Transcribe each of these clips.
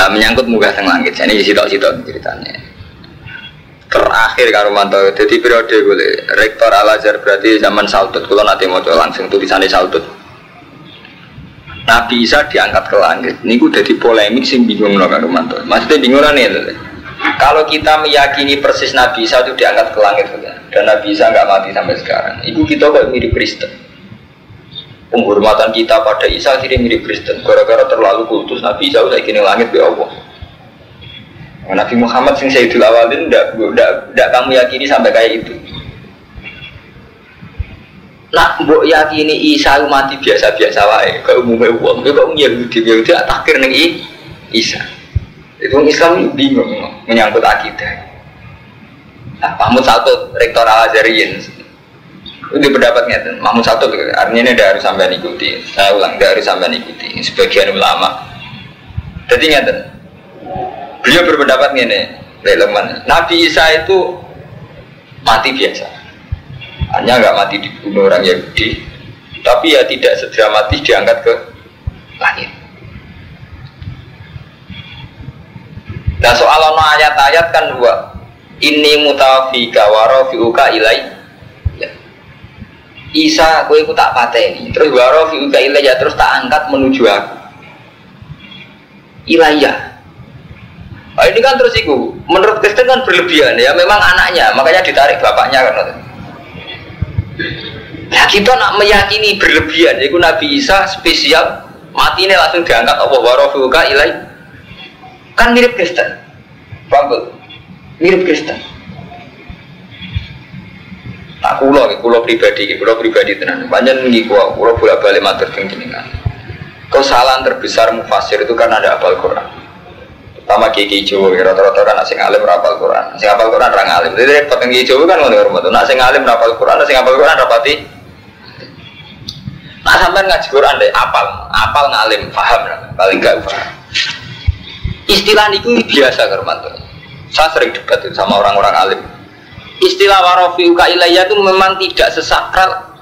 Lah menyangkut muka teng langit. Ini sitok-sitok ceritanya. Terakhir karo mantau, jadi periode gue rektor Al Azhar berarti zaman Saudut. Kalau nanti mau langsung tulisannya Saudut. Nabi Isa diangkat ke langit. Ini gue jadi polemik sih bingung loh karo mantau. Maksudnya bingung nih. Kalau kita meyakini persis Nabi Isa itu diangkat ke langit dan Nabi Isa nggak mati sampai sekarang, itu kita kok mirip Kristen. Penghormatan kita pada Isa akhirnya mirip Kristen. Gara-gara terlalu kultus Nabi Isa udah kini langit ya Allah. Nabi Muhammad sing Sayyidul Awalin tidak kamu yakini sampai kayak itu. Nah, mbok yakini Isa mati biasa-biasa wae, ke umumnya uang, kok Yahudi Yahudi atakir nih Isa. Itu Islam bingung menyangkut akidah. Nah, Mahmud satu rektor Al Azhariyin itu pendapatnya Mahmud satu artinya ini harus sampai ikuti. Saya ulang, harus sampai ikuti. Sebagian ulama. Jadi ngeten, Beliau berpendapat ini, Leman. Nabi Isa itu mati biasa. Hanya nggak mati dibunuh orang Yahudi, tapi ya tidak segera mati diangkat ke langit. Nah soal ayat-ayat kan dua. Ini mutafika warofiuka ilai. Isa, kue ku tak pateni. Terus warofiuka ilai ya terus tak angkat menuju aku. Ilayah Nah, ini kan terus itu, menurut Kristen kan berlebihan ya, memang anaknya, makanya ditarik bapaknya kan. Nah kita nak meyakini berlebihan, yaitu Nabi Isa spesial mati ini langsung diangkat Allah warofuka ilai. Kan mirip Kristen, paham Mirip Kristen. Nah, kulo, kulo pribadi, kulo pribadi tenan. Banyak nih kulo, kulo bolak balik matur kan. Kesalahan terbesar mufasir itu karena ada apal Quran. Sama kiki Jawa rata-rata kan asing alim rapal Quran. Asing apal Quran orang alim jadi repot yang Jawa kan ngono rumah tuh asing alim rapal Quran asing apal Quran rapati nah sampai ngaji Quran deh apal apal ngalim paham paling gak paham istilah itu biasa Romanto saya sering debat sama orang-orang alim istilah warofi uka ilayah itu memang tidak sesakral.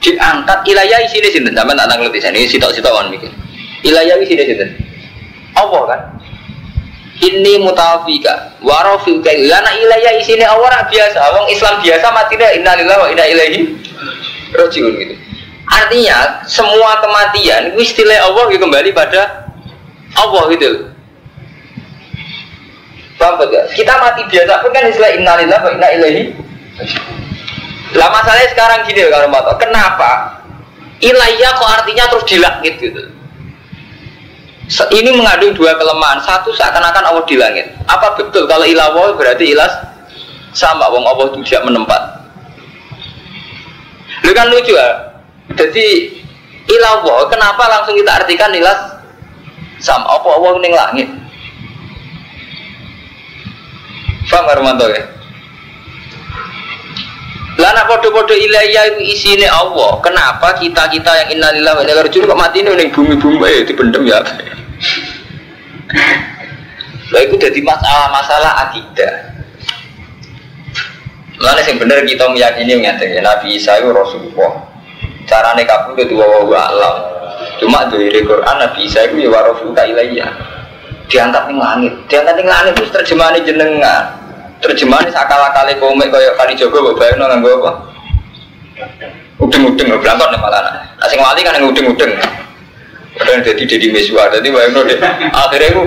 Diangkat ilayah isinya sini sama tak nanglut di sini sitok-sitok kan mikir. Ilayah isinya sini Allah kan? Ini mutawafika. Warofika lana ilayah isini awara biasa. Wong Islam biasa mati deh innalillahi wa inna ilaihi rojiun gitu. Artinya semua kematian istilah Allah kembali pada Allah gitu Paham ya? Kita mati biasa pun kan istilah innalillahi wa inna ilaihi lah masalahnya sekarang gini kalau mau kenapa ilayah kok artinya terus dilangit gitu ini mengandung dua kelemahan. Satu seakan-akan Allah di langit. Apa betul kalau ilawo berarti ilas sama wong Allah itu tidak menempat. Lu kan lucu ya. Jadi ilawo kenapa langsung kita artikan ilas sama apa Allah ning langit? Faham Armanto ya? Lana podo-podo ilayah itu isinya Allah. Kenapa kita kita yang innalillah wa inna ilaihi kok mati ning bumi-bumi eh dipendem ya? Lah itu jadi masalah-masalah akidah. Mana yang benar kita meyakini mengatakan ya, Nabi Isa itu Rasulullah. Carane kabur itu wa alam. Cuma dari Quran Nabi Isa itu ya warofuka ilayya. Diangkat ning langit. Diangkat ning langit itu terjemahan jenengan. Terjemahan sakala-kali komik kaya kali Jogo mbok bayangno nganggo apa? Udeng-udeng blangkon malah. Nah sing wali kan udeng-udeng. Kadang jadi jadi mesua, jadi bayang deh. Akhirnya aku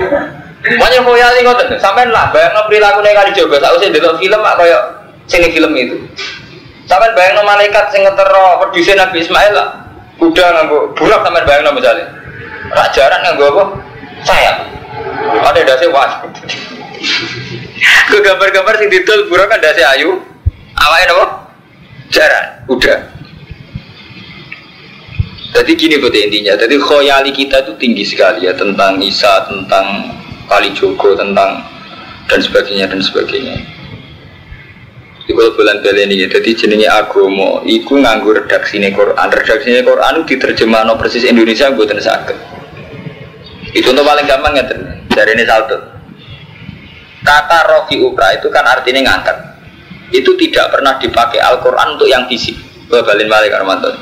banyak koyali ngoten. Sampai lah bayang no perilaku nih kali coba. Saya usah delok film apa kayak sini film itu. Sampai bayang no malaikat sing ngetero produsen Nabi Ismail lah. Udah nganggo burak sampai bayang no misalnya. Rak jaran nganggo apa? Sayap. Ada dasi was. Ke gambar-gambar sing didol burak kan dasi ayu. Awalnya apa? Jaran. Udah. Jadi gini buat intinya, jadi khoyali kita itu tinggi sekali ya tentang Isa, tentang Kali Jogo, tentang dan sebagainya dan sebagainya. Di kalau bulan beli ini, jadi jenisnya agomo, iku nganggur redaksi ini Quran, redaksi ini Quran diterjemah no persis Indonesia buatan sakit. Itu untuk paling gampang ya dari ini saldo. Kata rofi ukra itu kan artinya ngangkat. Itu tidak pernah dipakai Al Quran untuk yang fisik. Balin balik Armanto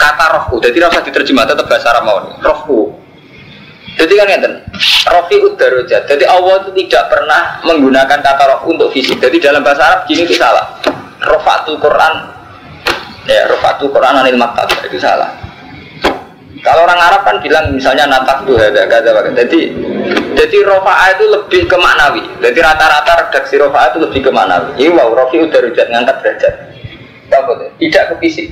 kata rohku jadi rasa diterjemah tetap bahasa Arab mau rohku Jadi kan ngeten, rofi udarojat. Jadi Allah itu tidak pernah menggunakan kata roh untuk fisik. Jadi dalam bahasa Arab gini itu salah. Rofatul Quran, ya rofatul Quran anil maktab itu salah. Kalau orang Arab kan bilang misalnya natak tuh ada kata Jadi jadi rofa'a itu lebih ke maknawi. Jadi rata-rata redaksi rofa'a itu lebih ke maknawi. Ini wow, rofi udarojat ngangkat derajat. Tidak ke fisik.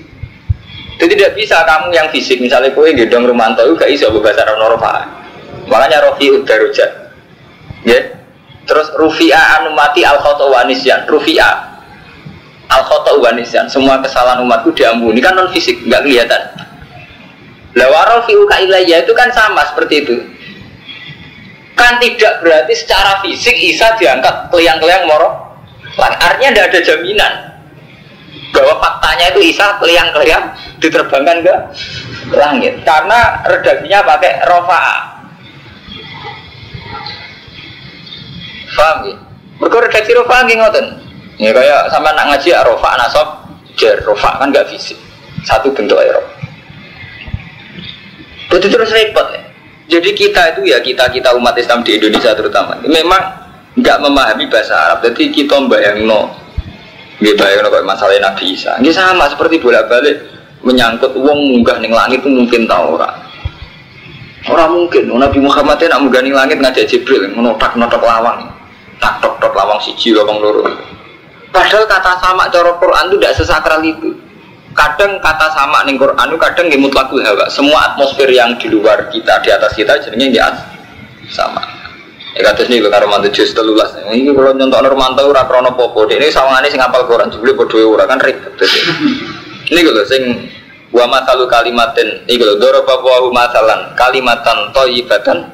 Jadi tidak bisa kamu yang fisik misalnya kue gedong rumanto itu gak iso bahasa Arab rofa'a. Makanya Rofi Udarujat. Ya. Terus Rufi'a anumati al wanisyan. Rufi'a al wanisyan. Semua kesalahan umatku diampuni kan non fisik, nggak kelihatan. Lawarol fi'u ilayya itu kan sama seperti itu. Kan tidak berarti secara fisik Isa diangkat keliang-keliang moro. Artinya tidak ada jaminan bahwa faktanya itu Isa keliang-keliang diterbangkan ke langit karena redaksinya pakai rofa'a Paham ya? Mereka redaksi rofa nggih ngoten. Ya kayak sama nak ngaji ya rofa nasab jar rofa kan gak fisik. Satu bentuk air Betul terus repot ya. Jadi kita itu ya kita kita umat Islam di Indonesia terutama memang nggak memahami bahasa Arab. Jadi kita bayang no, bayang no masalah Nabi Isa. Ini sama seperti bolak balik menyangkut uang munggah ning langit itu mungkin tahu orang. Orang mungkin Nabi Muhammad nak munggah ning langit ngajak Jibril ngonotak notak lawang tak tok tok lawang siji lawang loro padahal kata sama cara Quran itu tidak sesakral itu kadang kata sama nih Quran kadang nggak mutlak hawa semua atmosfer yang di luar kita di atas kita jadinya nggak sama. Ya kata sini kalau romanto jus telulas. Ini kalau nyontok romanto ura krono popo ini sawangannya sing apal Quran juga bodoh ura kan ribet ini kalau sing wa masalu kalimatin ini kalau doro babu masalan kalimatan toyibatan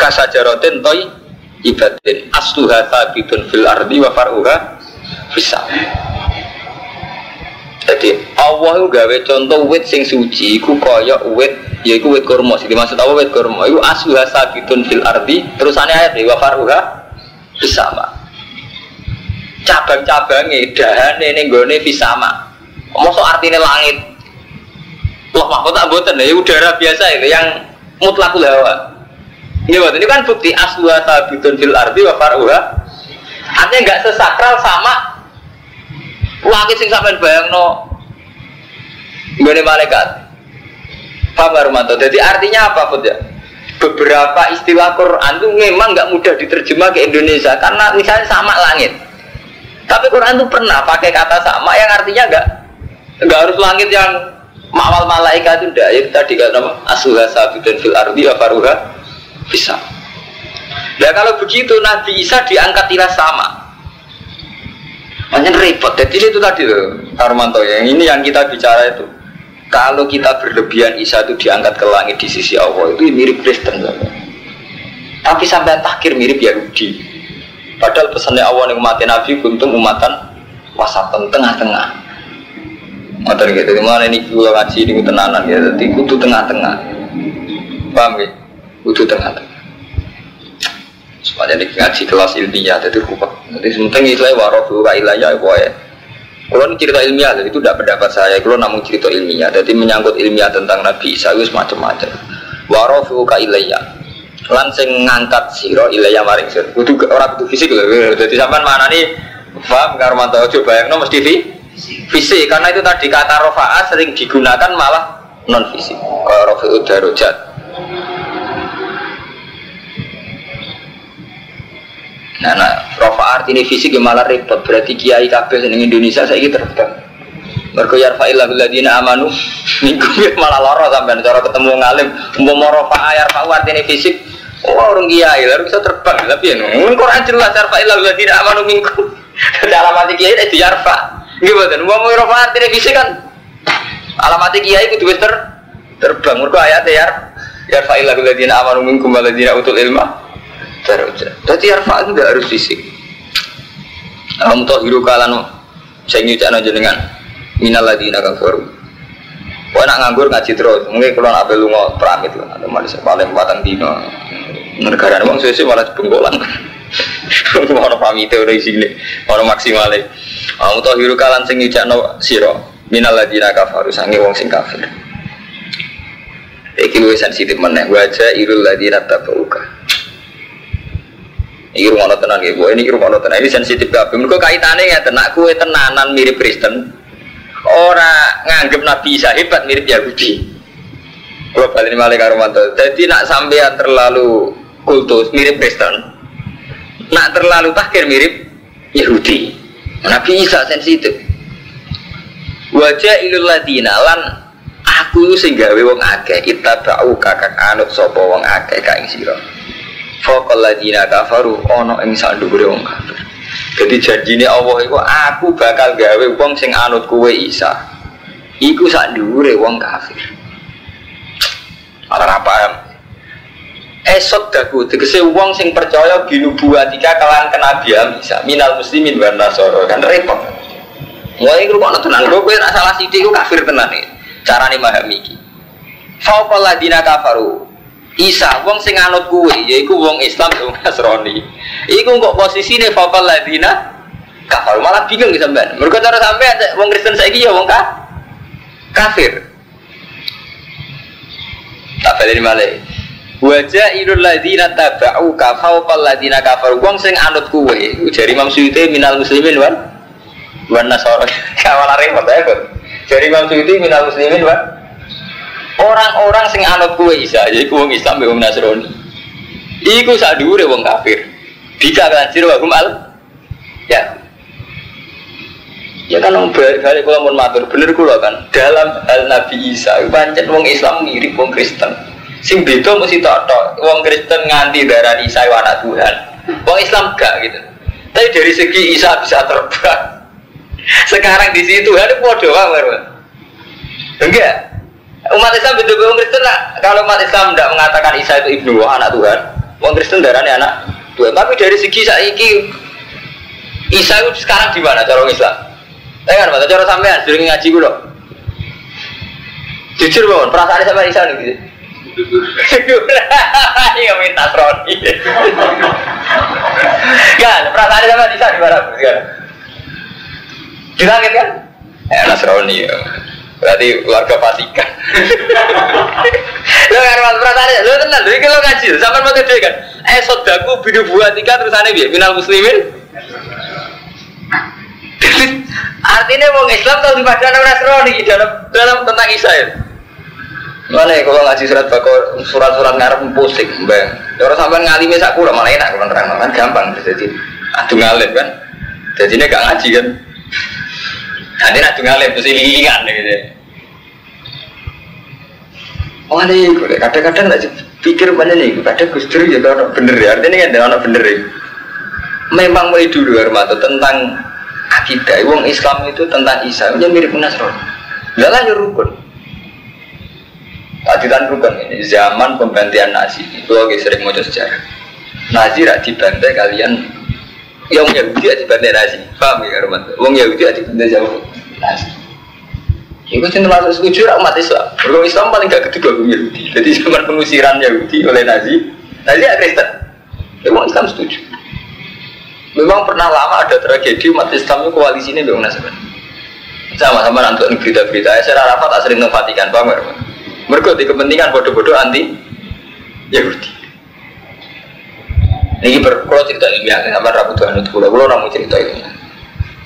kasajarotin toy ibadin asluha sabitun fil ardi wa faruha bisa jadi Allah itu gawe contoh wit sing suci iku kaya wit ya iku wit kurma. Sing dimaksud apa wit kurma? Iku asluha sabitun fil ardi terusane ayat wa bisa cabang-cabangnya dahane ning gone fisama. Maksud artinya langit. Loh mahfud tak buatan ya udara biasa itu yang mutlakul hawa Iya, ini kan bukti asluha sabitun fil ardi wa faruha. Artinya nggak sesakral sama langit sing sampean bayangno nggone malaikat. Paham Armanto? Jadi artinya apa pun ya? Beberapa istilah Quran itu memang nggak mudah diterjemah ke Indonesia karena misalnya sama langit. Tapi Quran itu pernah pakai kata sama yang artinya nggak nggak harus langit yang mawal malaikat itu enggak ya tadi kata nama asuha sabitun fil ardi wa faruha bisa. Ya kalau begitu Nabi Isa diangkat tidak sama. Hanya repot. Jadi itu tadi loh, Armanto yang ini yang kita bicara itu. Kalau kita berlebihan Isa itu diangkat ke langit di sisi Allah itu mirip Kristen. Tapi sampai takhir mirip Yahudi. Padahal pesannya Allah yang umat Nabi untuk umatan wasatan tengah-tengah. Ngoten gitu, mana ini kalau ngaji ini tenanan ya, jadi kudu tengah-tengah. Paham ya? Kudu tengah-tengah. Supaya ini ngaji kelas ilmiah, jadi rupa. Jadi sementing istilah warofu ka ilayah ya. Kalau ini cerita ilmiah, jadi itu tidak pendapat saya. Kalau namun cerita ilmiah, jadi menyangkut ilmiah tentang Nabi Isa itu macam-macam. Warofu ka ilayah. Lan sing ngangkat siro ilayah maring sir. Kudu orang kudu fisik loh. Jadi sampai mana nih? Paham Karmanto coba yang no mesti fisik karena itu tadi kata rofaah sering digunakan malah non fisik. Kalau udah Nah, nah rofa ini fisik yang malah repot. Berarti kiai kabeh di Indonesia saya gitu terbang. Mergo yarfa'illah biladina amanu minggu malah loro sampai cara ketemu ngalim mau rofa yarfa'u artinya fisik Oh orang kiai lalu bisa terbang. Tapi ya nung Quran jelas yarfa'illah biladina amanu minggu. Dalam hati kiai itu yarfa gimana mau mau rofa artinya fisik kan alamat kiai itu ter terbang. Mergo ayat ya yarfa'illah biladina amanu minkum waladina utul ilmah darajat. Jadi arfa itu tidak harus fisik. Kamu tahu hiru kalan saya nyucak jenengan minal ladina kafaru. Kau nak nganggur ngaji terus, mungkin kalau nak belu mau pramit lah, ada malah paling batang dino. Negara ini sesuai malah bengkolan. Mau pamit udah sini, mau maksimalnya. Kamu tahu hiru kalan saya nyucak no siro minal ladina kafaru sangi wong sing kafir. Iki luwih sensitif meneh. Wajah irul ladina tabauka. Iki rumah tenan nggih, ini rumah tenan. Ini sensitif kabeh. Mergo kaitane ya tenak kue tenanan mirip Kristen. Ora nganggep Nabi Isa hebat mirip Yahudi. Kalau balik malah karo mantu. Jadi nak sampean terlalu kultus mirip Kristen. Nak terlalu takir mirip Yahudi. Nabi Isa sensitif. Wajah ilul ladina lan aku sing gawe wong akeh kita bau kakak anut sapa wong akeh ka ing sira. Faqal ladina kafaru ana ing sandhuwure wong kafir. Jadi janjine Allah iku aku bakal gawe wong sing anut kowe Isa. Iku sak dhuwure wong kafir. Ora paham. Esot daku tegese wong sing percaya binubuatika kelan kenabian Isa minal muslimin wan nasara kan repot. Mulai kok tenan, gue kue salah gue kafir tenan nih. Cara nih memahami iki. Faukal ladina kafaru. Isa, wong sing anut kue, yaiku wong Islam, wong Nasrani. Iku kok posisi nih faukal ladina kafaru malah bingung sampean. Mereka cara sampean wong Kristen saya ya wong kah? kafir. Tak balik malah. Wajah idul ladina tabau kafau pal ladina kafaru. Wong sing anut kue, jari Imam Suyuti minal muslimin wan wan nasoro kawalan repot ya kan jadi Imam minal muslimin pak orang-orang sing anut kue isa jadi kue Islam wong Nasrani. Iku sak wong kafir. Bisa kan sira wa al ya. Ya kan om balik kula mun matur. Bener kula kan dalam hal Nabi Isa pancen wong Islam mirip wong Kristen. Sing beda mesti tok wong Kristen nganti darah Isa anak Tuhan. Wong Islam gak gitu. Tapi dari segi Isa bisa terbang. Sekarang di situ ada bodoh banget. Enggak. Umat Islam betul betul Kristen lah. Kalau umat Islam tidak mengatakan Isa itu ibnu anak Tuhan, orang Kristen darahnya anak Tuhan. Tapi dari segi saiki Isa itu sekarang di mana cara Islam? Eh kan, mata cara sampean sering ngaji gue loh. Jujur bangun, perasaan sama Isa nih gitu. Iya minta Roni. Kan, perasaan sama Isa di mana? Di langit kan? Ya Nasrani ya. Berarti keluarga Vatikan. lo kan mas perasaan lo tenang, jadi kalau ngaji, sampai mau gede kan. Eh sodaku bidu buat tiga terus aneh biar minal muslimin. Artinya mau Islam tahu di pada Nasrani dalam dalam tentang Israel. Mana ya kalau ngaji surat bakor surat-surat ngarep pusing, bang. Ya orang sampai ngalimi sak kula malah enak kalau terang kan gampang jadi adu ngalim kan. Jadi ini gak ngaji kan. Nanti nak ngalim terus ilingan gitu. Oh ini kadang-kadang nggak pikir mana nih, kadang Gus Dur ya kalau bener ya, artinya kan ada bener ya. Memang mulai dulu Armato tentang akidah, wong Islam itu tentang Isa, ini mirip Nasrani. Gak lah rukun. Adilan rukun ini zaman pembantian Nazi itu lagi sering mau sejarah. Nazi rak dibantai kalian yang Yahudi aja bantai nasi, paham ya Roman? Wong Yahudi aja bantai jauh nasi. Itu cinta masuk setuju umat Islam. Berkong Islam paling gak ketiga gue Yahudi. Jadi zaman pengusiran Yahudi oleh Nazi, Nazi ya Kristen. Memang Islam setuju. Memang pernah lama ada tragedi umat Islam itu koalisinya memang Nasrani. Sama-sama nanti berita-berita. Saya Arafat asli Vatikan, paham ya? Mereka di kepentingan bodoh-bodoh anti Yahudi. Niki berkulo cerita ini ya, sama rabu Tuhan itu kulo, kulo namu cerita ini.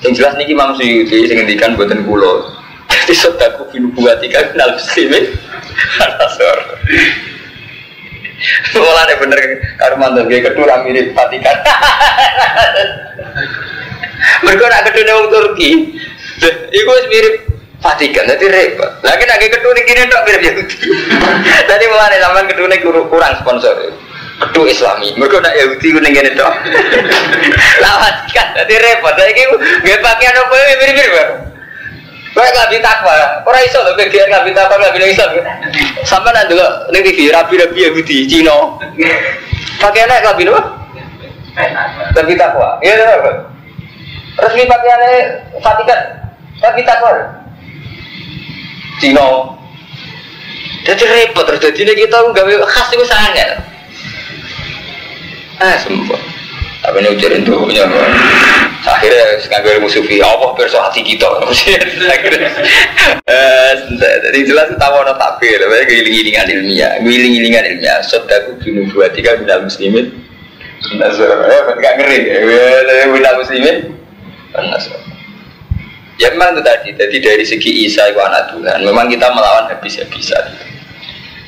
Yang jelas niki Imam Suyuti sing ngendikan buatan kulo. Jadi sodaku binu buatika kenal muslimin. Anasor. Nih bener karo mantan gue kedua mirip Vatikan. Mereka nak kedua wong Turki. Iku mirip Vatikan, jadi repot. Lagi nak kedua nih kini dok mirip Yahudi. Tadi zaman kedua nih kurang sponsor kedu islami. Mereka nak Yahudi ku nengen itu lawat kan jadi repot. Lagi gak pakaian ini mirip-mirip ya Kayak nggak bisa takwa, orang iso kayak nggak bisa takwa, bisa iso. Sampai nanti lo, nih TV, rapi-rapi Yahudi, Cino. Pakaiannya bisa, nggak bisa takwa. Iya, iya, Resmi pakaiannya Vatikan, nggak bisa takwa. Cino. Jadi repot, terus. Jadi kita nggak khas itu sangat ah sembuh apa ini ujarin tuh punya akhirnya nganggo ilmu sufi Allah perso hati kita. Akhirnya. Eh jadi jelas tahu ono takbir banyak giling-gilingan ilmiah giling-gilingan ilmiah. Sodaku bunuh buat tiga minal muslimin. Nasr ya kan ngeri. Ya minal muslimin. Nasr ya memang itu tadi. Jadi dari segi Isa itu anak Tuhan. Memang kita melawan habis-habisan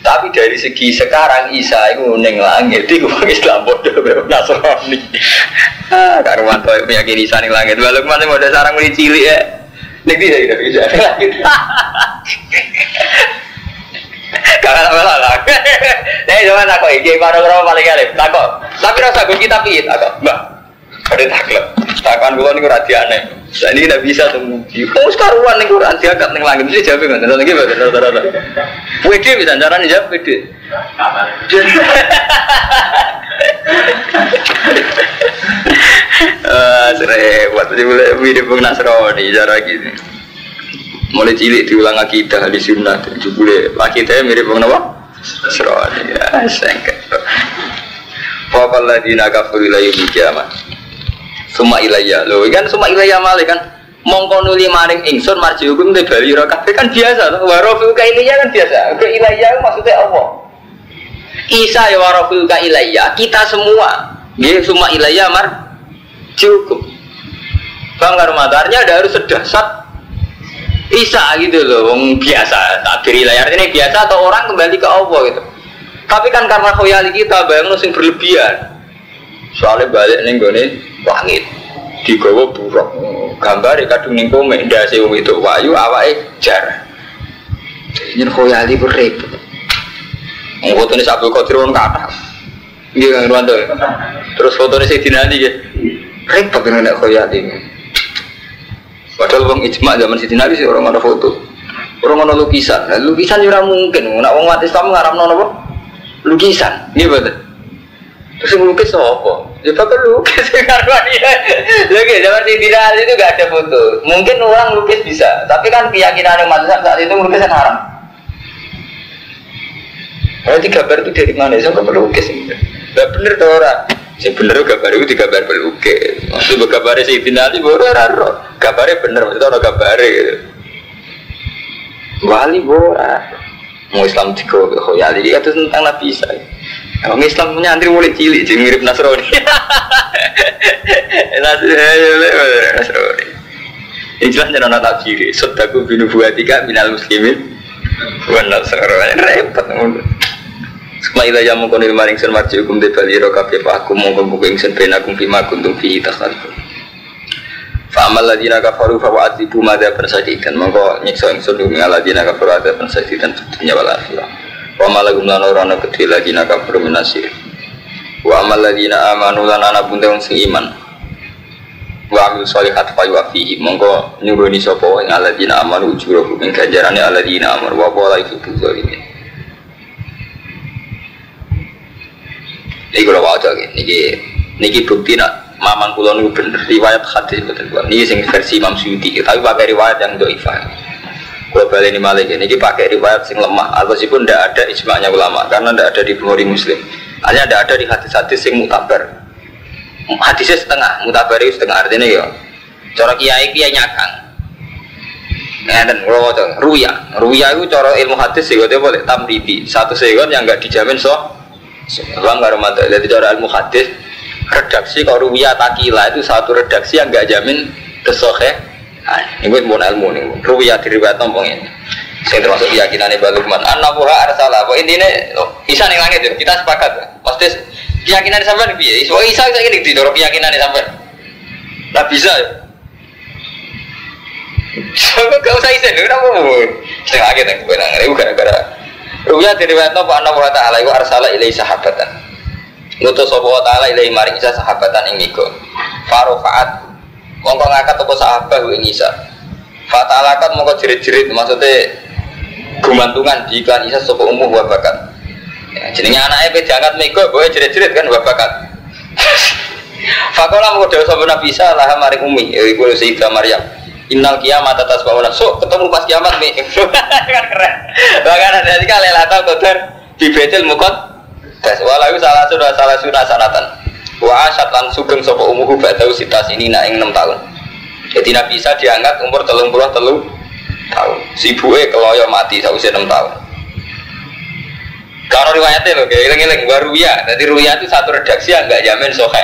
tapi dari segi sekarang Isa itu neng langit itu Islam bodoh Nasrani ah karuan tuh meyakini Isa neng langit walau mana mau sarang mulai cilik ya nek dia tidak bisa langit Kakak tak malah lah. Nih jangan aku iki baru paling alim. Takut. Tapi rasa kita piye takut. Mbak. Ada takut. Takkan gue nih kurang aneh. Nah, ini tidak bisa tunggu. Kamu sekarang nih kurang diangkat nih langit. Mesti jawab nggak? Nanti gimana? Rata-rata. WD bisa caranya jawab WD. Ah, serempet. Jadi mulai mirip Nasrani cara gini mulai cilik diulang akidah di sunnah jebule akidahnya mirip bang apa Seroni ya sengket Fakal ladina kafir ilayu kiamat Suma ilayya. Loh kan suma ilayya malih kan. Mongko nuli maring ingsun marji hukum te bali ro kan biasa to warofiu ka ilayya kan biasa. Ke ilayya maksudnya apa Isa ya warofiu ka ilayya kita semua. Nggih suma ilayya mar cukup. Bang Karmatarnya ada harus sedasat Isa gitu loh, wong biasa. Takbir layar ini biasa atau orang kembali ke Allah gitu. Tapi kan karena khoyali kita bayang sing berlebihan. Soalnya balik nih gue nih langit digawa buruk gambar kadung ning komik ndase wong itu wayu awake jar. Ini khoyali. Foto ini Abdul Qadir on kata. Iya kan Rwanto. Terus foto ini Sayyidina Ali ya. Repot dengan khoyali. Padahal wong ijma zaman Siti Nabi sih orang ada foto. Orang ada lukisan. Nah, lukisan juga mungkin. Nak wong mati Islam ngaram nono apa? Lukisan. Iya betul. Terus yang lukis apa? Ya bapak lukis karena dia. Lagi zaman Nabi itu gak ada foto. Mungkin orang lukis bisa, tapi kan keyakinan yang mati saat itu lukisan haram. Berarti gambar itu dari mana? Saya lukis. Gak bener tuh orang. Sing bener gambar itu digambar pelukis. Maksud gambar si dinali baru raro. Gambarnya bener maksudnya orang gambar gitu. Wali bora. Mau Islam tiga khoyali dia itu tentang Nabi Isa. Orang Islam punya antri mulai cilik, jadi mirip Nasrani. Ini jelas jangan anak tafsir. Sodaku binu buatika minal muslimin. Bukan Nasrani. Repot. Semaila yang mengkonil maring sun marji hukum de bali ro kabeh aku mongko buku ingsun ben aku bima kuntum fi takhalifun. Fa amal ladina kafaru fa wa'atibu madza persadidan mongko nyiksa ingsun ing ladina kafaru ada persadidan dunya wal akhirah. Wa. Wa amal ladina amanu lan ana bunte wong sing iman. Wa amil sholihat fa yuafihi mongko nyuruni sapa ing ladina amanu ujurahum ing ganjarane ladina amanu wa wala yuhibbul zalimin. Ini kalau wajar niki niki bukti nak mamang kulo niku bener riwayat hadis betul kulo. Niki sing versi Imam Suyuti, tapi pakai riwayat yang doifah. Kulo balik ini malah niki pakai riwayat sing lemah. Meskipun tidak ada ijma'nya ulama karena tidak ada di Bukhari Muslim. Hanya tidak ada di hadis-hadis sing mutabar. Hadisnya setengah, mutabar itu setengah artinya ya. Cara kiai kiai nyakang. Dan kalau ruya, ruya itu cara ilmu hadis sih, boleh tamridi. Satu segon yang nggak dijamin so Bang karo mata jadi cara ilmu hadis redaksi kalau ruwiyah takila itu satu redaksi yang gak jamin kesohe. Nah, ini mau ilmu nih. Ruwiyah diriwayat tombong ini. Saya termasuk keyakinan Ibnu Lukman. An-Nabuha arsalah. Bahwa intinya oh, Isa nih langit ya. Kita sepakat. Pasti keyakinan sampai nih biaya. Soal Isa saya ini di dorong keyakinan sampai. Nah bisa ya. Gak usah isen, kenapa mau? Setengah lagi yang gue nangis, gara-gara Ruya diriwayatno Pak Anna wa ta'ala iku arsala ilai sahabatan. Ngutus sapa wa ta'ala ilai maring Isa sahabatan ing iku. Farufaat mongko ngangkat apa sahabat ing Isa. Fatalakat mongko jerit-jerit maksudnya gumantungan di iklan Isa sapa umuh wa bakat. Ya, jenenge anake pe diangkat mego boe jerit-jerit kan wa bakat. Fakola mongko dawuh sapa Nabi Isa lah maring umi iku Sayyidah Maryam. Innal kiamat atas bangunan. So ketemu pas kiamat nih. kan keren. Bahkan ada kali Lailatul Qadar di Betul Mukot. Tes walau salah sudah salah sunnah sanatan. Wa asat lan sugeng sapa umuhu ba'dahu sita ini nak ing 6 tahun. Jadi Nabi Isa diangkat umur telung puluh telu tahun. Sibuke keloyo mati sausia 6 tahun. Kalau riwayatnya loh, kayak ilang-ilang baru ya. Jadi ruya itu satu redaksi yang nggak jamin sohe.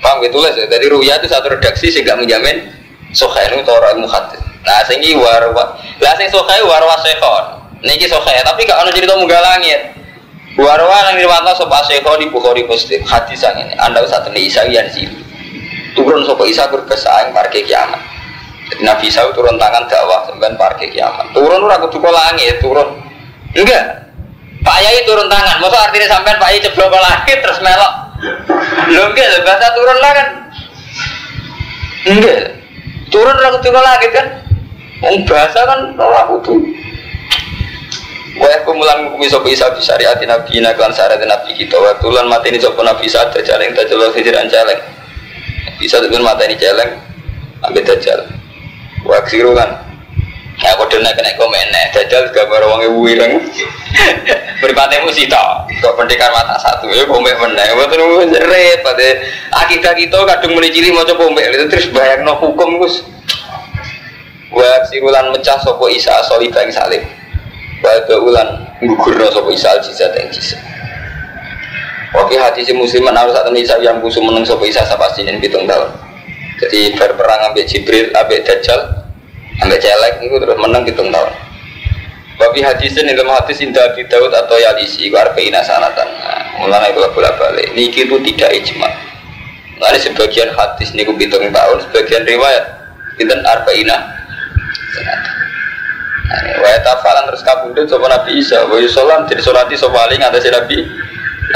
Paham gitu lah. Jadi ruya itu satu redaksi sih nggak menjamin sohe itu orang muhadis. Nah, sini warwa, lah sing sohe warwa sekon. Niki sohe, tapi ada cerita munggah langit. Warwa yang riwayat sopa sekon di Bukhari Muslim hadis yang ini. Anda usah Isa yang sih. Turun sopa Isa berkesaing parke kiamat. Nabi Isa turun tangan dakwah sampai parke kiamat. Turun ora kudu langit, turun Enggak. Pak Yai turun tangan. Masa artinya sampai Pak Yai ceblok langit terus melok. Lo enggak, bahasa turun lah kan. Enggak. Turun lah kudu langit kan. Wong bahasa kan ora kudu. Wa kumulan hukumi sapa isa syariat nabi kan syariat nabi kita wa tulan mati ini sapa nabi isa dajal yang dajal hijiran celeng. Bisa dengan mata ini celeng ambil dajal. Wa ksiru kan Ya aku dena kena komen nih, jajal gambar wong ibu ireng. Berpatemu sih toh, kok pendekar mata satu ya pombe meneh. Mboten repot pada akidah kita kadung mulai cili mau coba pombe itu terus bayang no hukum gus. Wa sirulan mecah sopo isa solid yang salim. Wa ulan gugur no sopo isa al jizat yang jizat. Oke hati si musliman harus saat ini yang busuk meneng sopo isa pasti nih hitung tahun. Jadi berperang ambil Jibril, ambil Dajjal, sampai celek itu terus menang hitung tahun. Babi hadisin dalam hadis indah di Daud atau Yalisi Warbeina sanatan. Nah, Mulanya itu bolak balik. Niki itu tidak ijma. Mulanya sebagian hadis niku hitung tahun Sebagian riwayat Bintan Arbaina sanatan. Nah, wa tafalan terus kabudut sopa Nabi Isa, wa yusolan jadi solati sopa aling atas Nabi.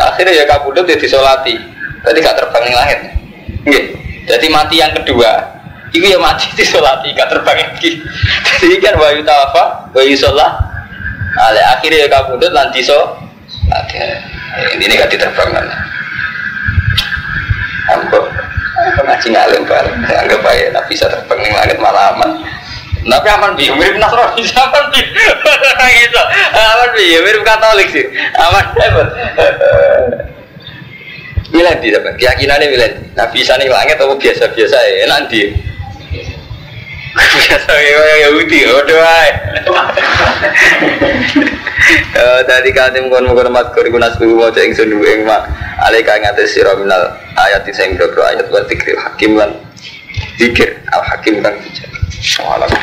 Akhirnya ya kabudut jadi solati, tadi gak terbang di langit. Jadi mati yang kedua, Iku ya mati di sholat gak terbang lagi. Jadi kan wayu tawafa, wayu sholat. Ale akhirnya ya kabudut nanti so. Ini gak diterbang kan. Ambo ngaji ngalim anggap aja nabi bisa terbang nih langit malaman. Tapi aman bi, mirip Nasrani, aman bi, gitu, aman bi, mirip Katolik sih, aman hebat. Miladi, keyakinannya miladi. Nabi bisa nih langit atau biasa-biasa ya, nanti. Biasa kayak Yahudi, udah wae. Tadi kali mungkin mungkin mat kori guna sebuah mau cek ingsun dua ing mak. Alika ngates sira minal ayat sing boro ayat wa dzikril hakim lan zikir al hakim kan bijak. Wallahu